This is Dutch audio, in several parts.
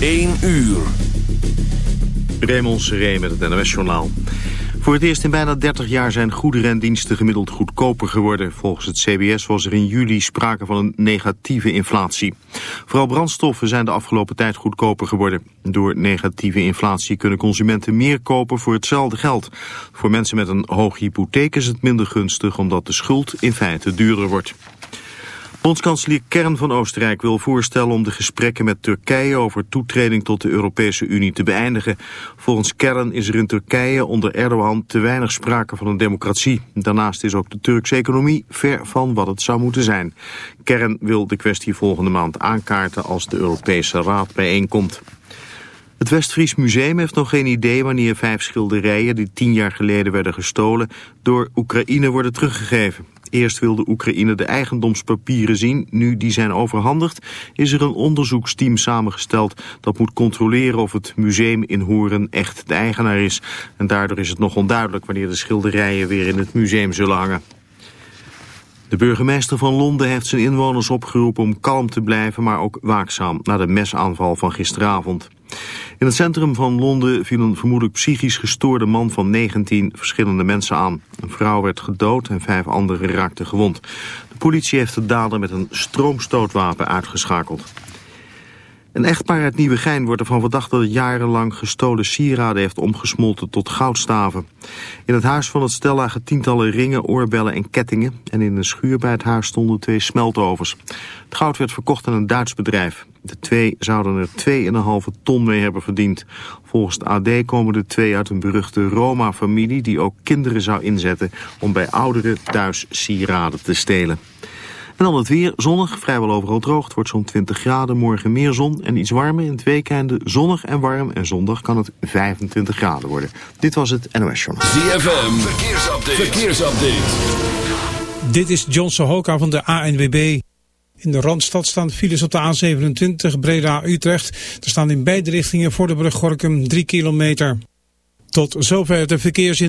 1 uur. Raymond Seré met het NOS-journaal. Voor het eerst in bijna 30 jaar zijn goederen en diensten gemiddeld goedkoper geworden. Volgens het CBS was er in juli sprake van een negatieve inflatie. Vooral brandstoffen zijn de afgelopen tijd goedkoper geworden. Door negatieve inflatie kunnen consumenten meer kopen voor hetzelfde geld. Voor mensen met een hoge hypotheek is het minder gunstig omdat de schuld in feite duurder wordt. Bondskanselier Kern van Oostenrijk wil voorstellen om de gesprekken met Turkije over toetreding tot de Europese Unie te beëindigen. Volgens Kern is er in Turkije onder Erdogan te weinig sprake van een democratie. Daarnaast is ook de Turkse economie ver van wat het zou moeten zijn. Kern wil de kwestie volgende maand aankaarten als de Europese Raad bijeenkomt. Het Westfries Museum heeft nog geen idee wanneer vijf schilderijen die tien jaar geleden werden gestolen door Oekraïne worden teruggegeven. Eerst wilde Oekraïne de eigendomspapieren zien. Nu die zijn overhandigd is er een onderzoeksteam samengesteld... dat moet controleren of het museum in Horen echt de eigenaar is. En daardoor is het nog onduidelijk wanneer de schilderijen weer in het museum zullen hangen. De burgemeester van Londen heeft zijn inwoners opgeroepen om kalm te blijven, maar ook waakzaam na de mesaanval van gisteravond. In het centrum van Londen viel een vermoedelijk psychisch gestoorde man van 19 verschillende mensen aan. Een vrouw werd gedood en vijf anderen raakten gewond. De politie heeft de dader met een stroomstootwapen uitgeschakeld. Een echtpaar uit Nieuwegein wordt ervan verdacht dat het jarenlang gestolen sieraden heeft omgesmolten tot goudstaven. In het huis van het stel lagen tientallen ringen, oorbellen en kettingen en in een schuur bij het huis stonden twee smeltovers. Het goud werd verkocht aan een Duits bedrijf. De twee zouden er 2,5 ton mee hebben verdiend. Volgens de AD komen de twee uit een beruchte Roma-familie... die ook kinderen zou inzetten om bij ouderen thuis sieraden te stelen. En dan het weer, zonnig, vrijwel overal droog. Het wordt zo'n 20 graden, morgen meer zon en iets warmer. In het weekende zonnig en warm en zondag kan het 25 graden worden. Dit was het NOS Journal. ZFM, verkeersupdate. verkeersupdate. Dit is John Sohoka van de ANWB. In de Randstad staan files op de A27 Breda-Utrecht. Er staan in beide richtingen voor de brug Gorkum 3 kilometer. Tot zover de verkeersin.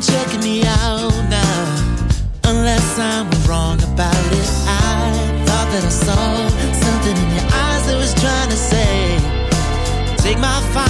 been checking me out now. Unless I'm wrong about it, I thought that I saw something in your eyes that was trying to say, Take my fire.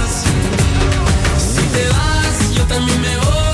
Também me ouve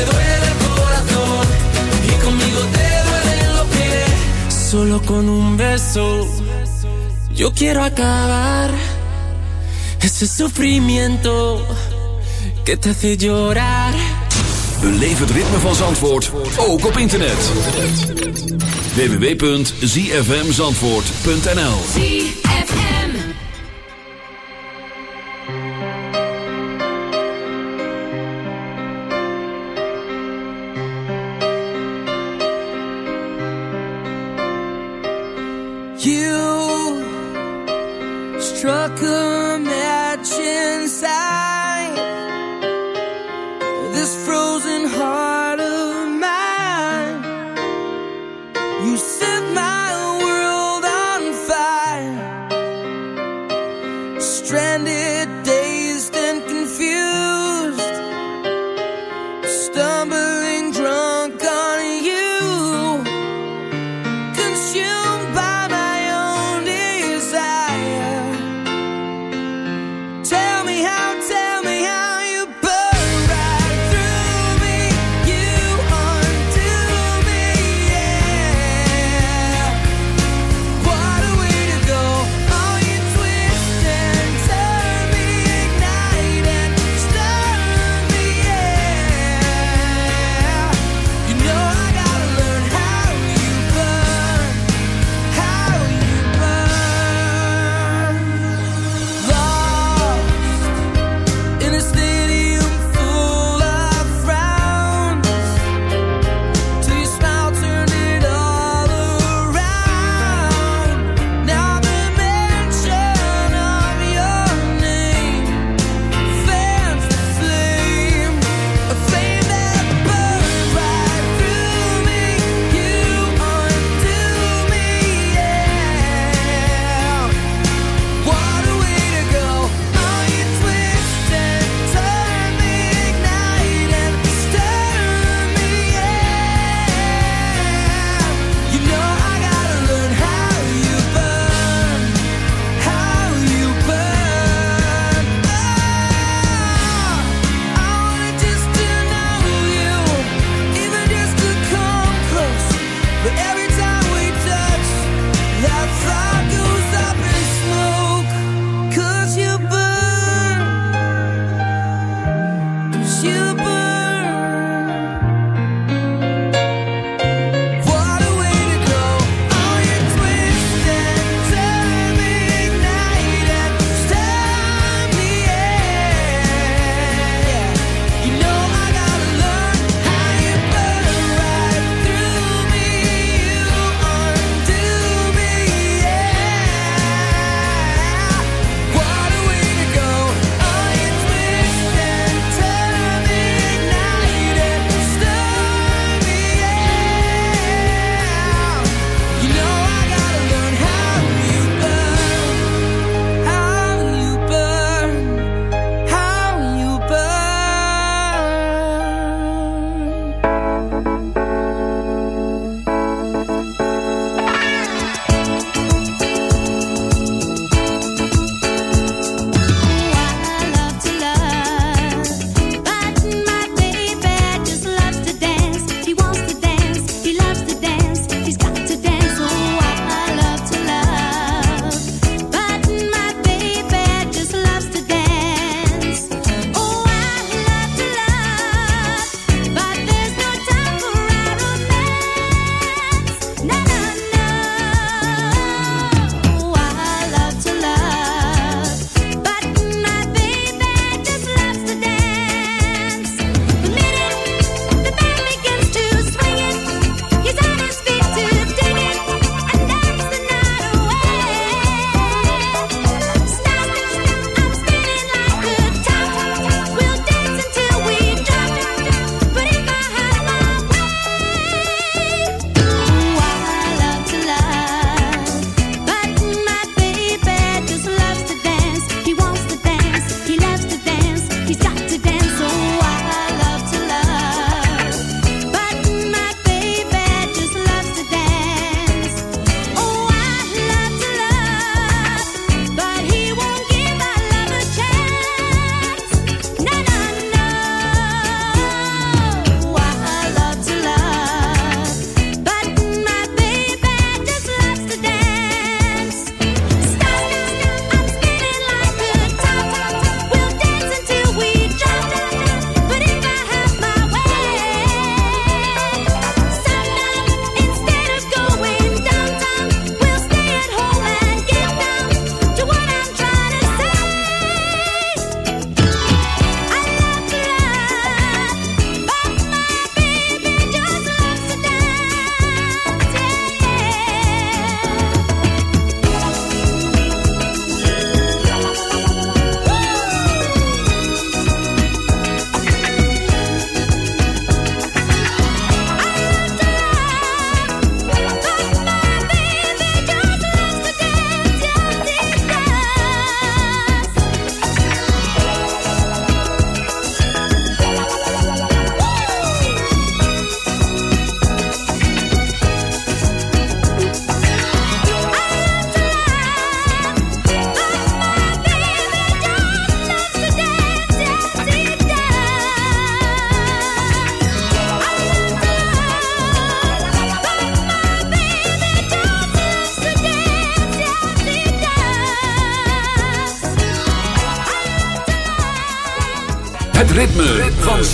te duele el corazón y conmigo te duelen los pies. Solo con un beso yo quiero acabar ese sufrimiento que te hace llorar. Beleef het ritme van Zandvoort ook op internet. www.zfmzandvoort.nl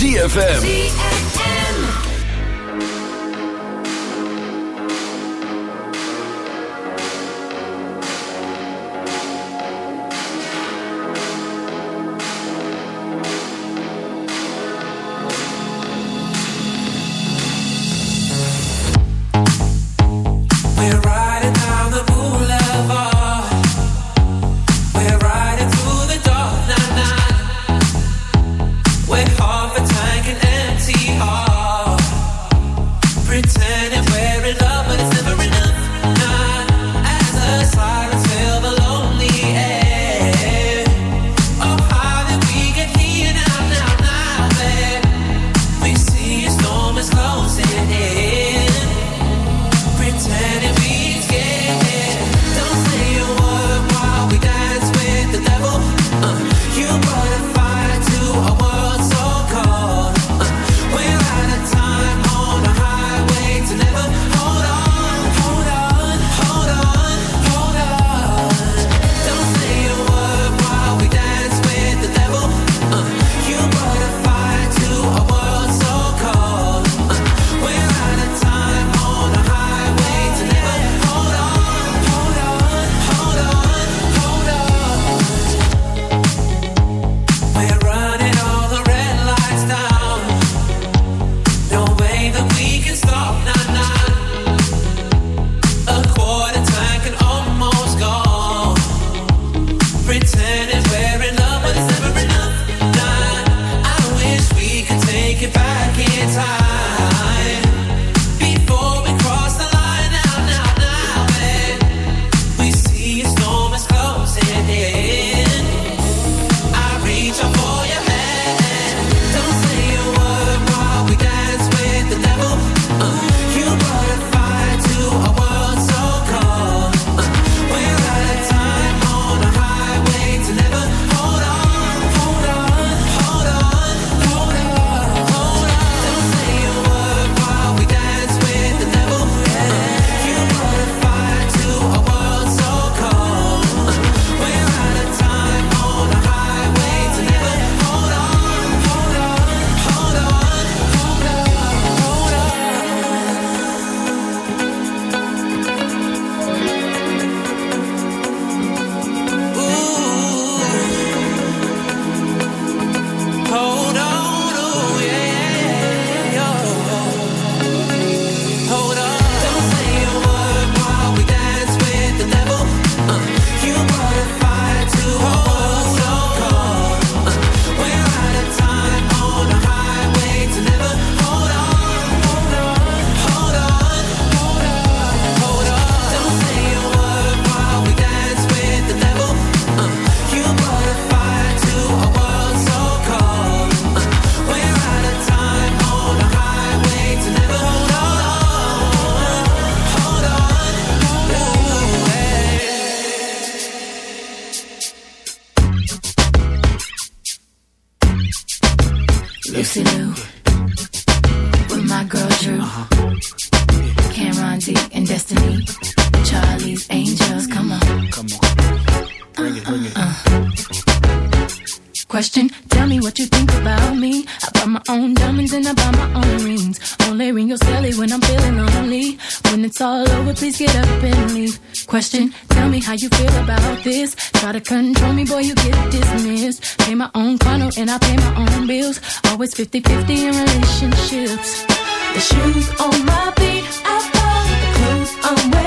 ZFM. question. Tell me how you feel about this. Try to control me, boy, you get dismissed. Pay my own funnel and I pay my own bills. Always 50 50 in relationships. The shoes on my feet, I follow the clothes I'm wearing.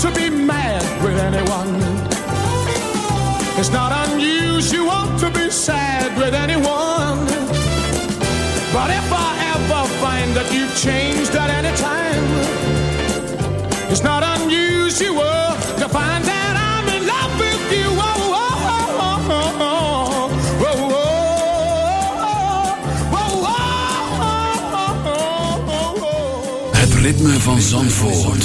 To be mad with anyone. It's not unusual to be sad with anyone. But if I ever find that you've changed at any time, it's not unusual to find that I'm in love with you. Oh, oh, oh, oh, oh, oh. Oh, oh, oh, oh, oh. Het ritme van Zandvoort.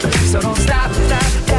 so don't stop, stop.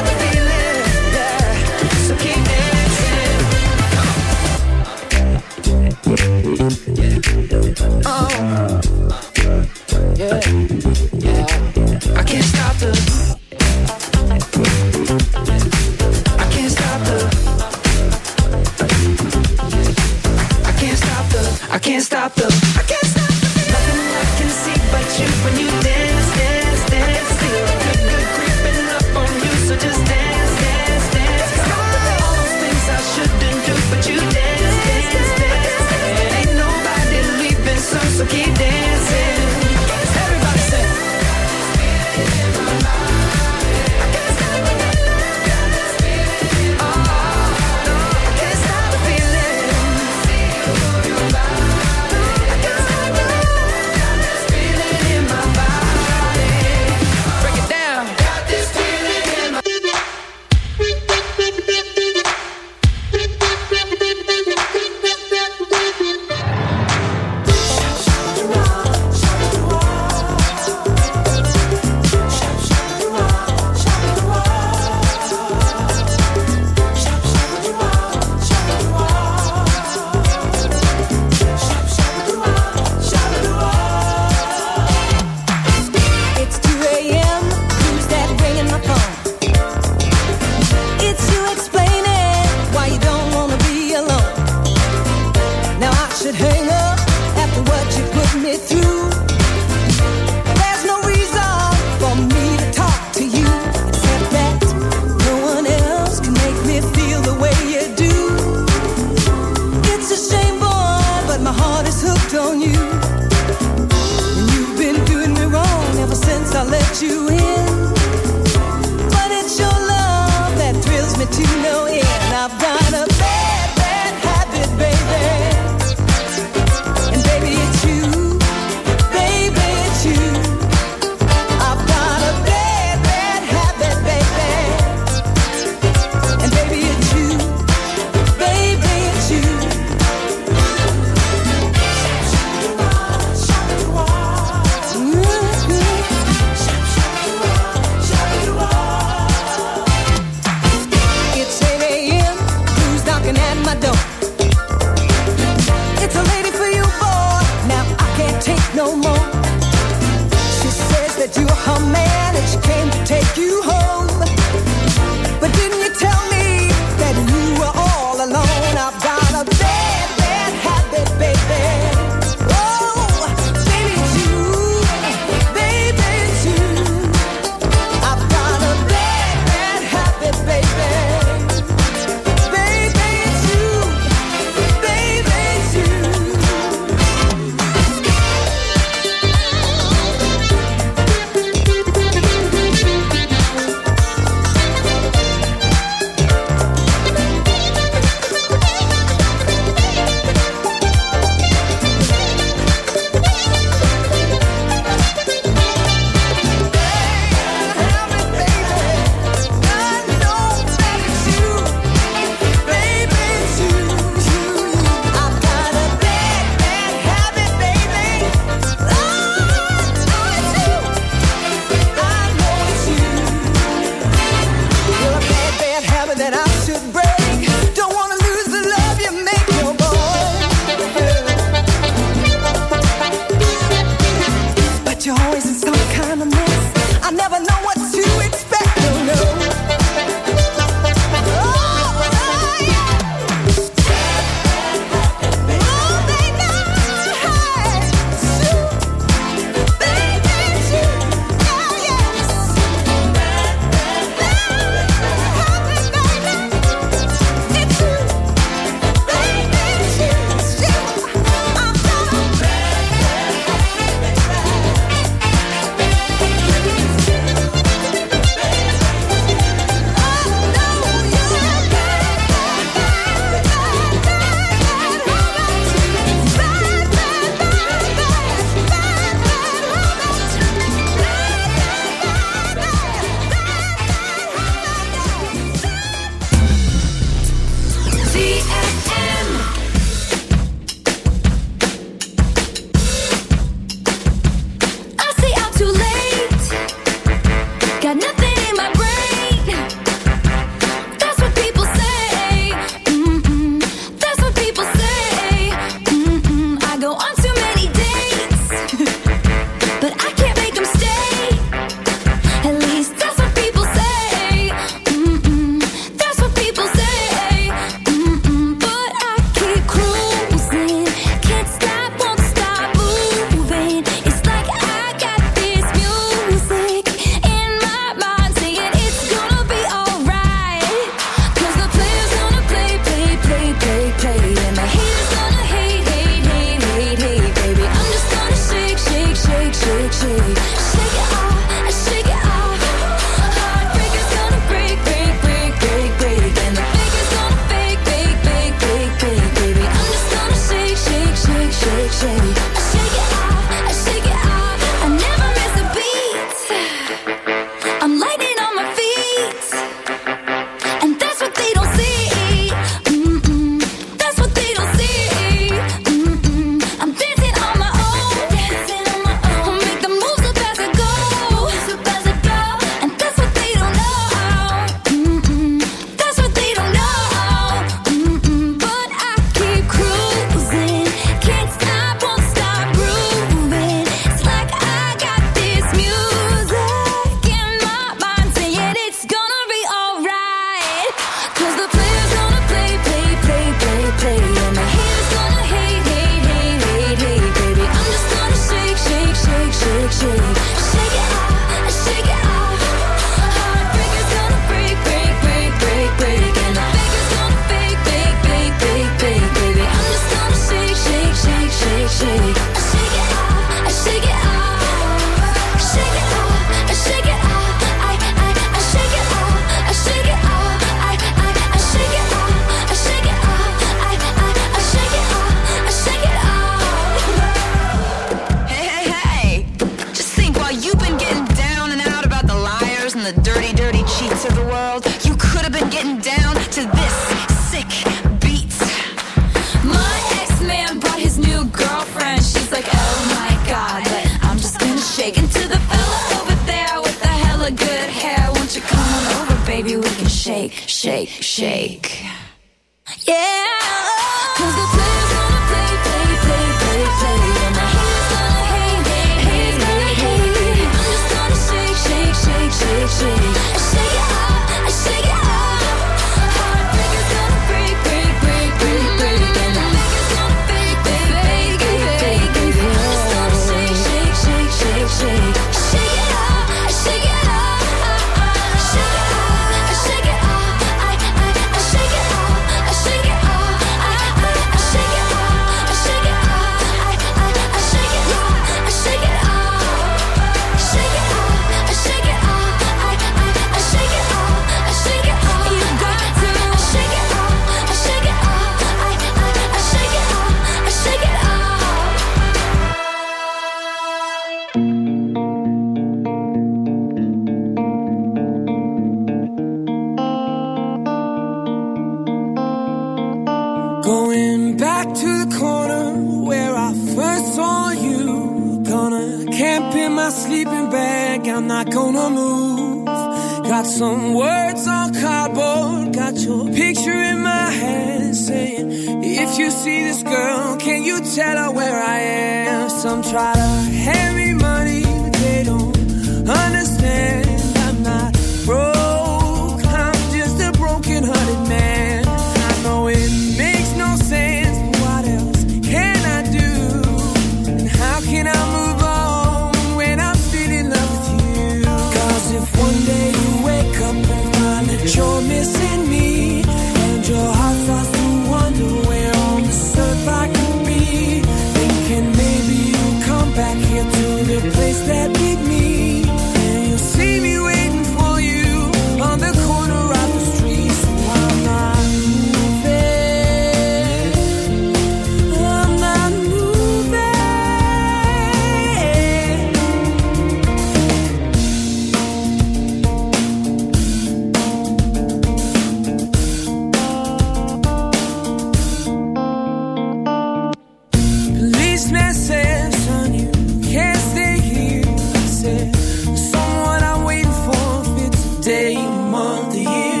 the year.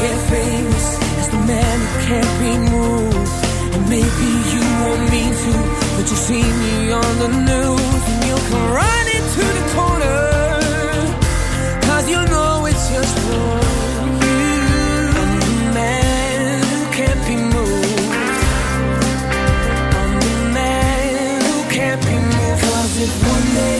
get famous as the man who can't be moved. And maybe you won't mean to, but you see me on the news and you'll come running to the corner. Cause you know it's just for you. I'm the man who can't be moved. I'm the man who can't be moved. Cause if one day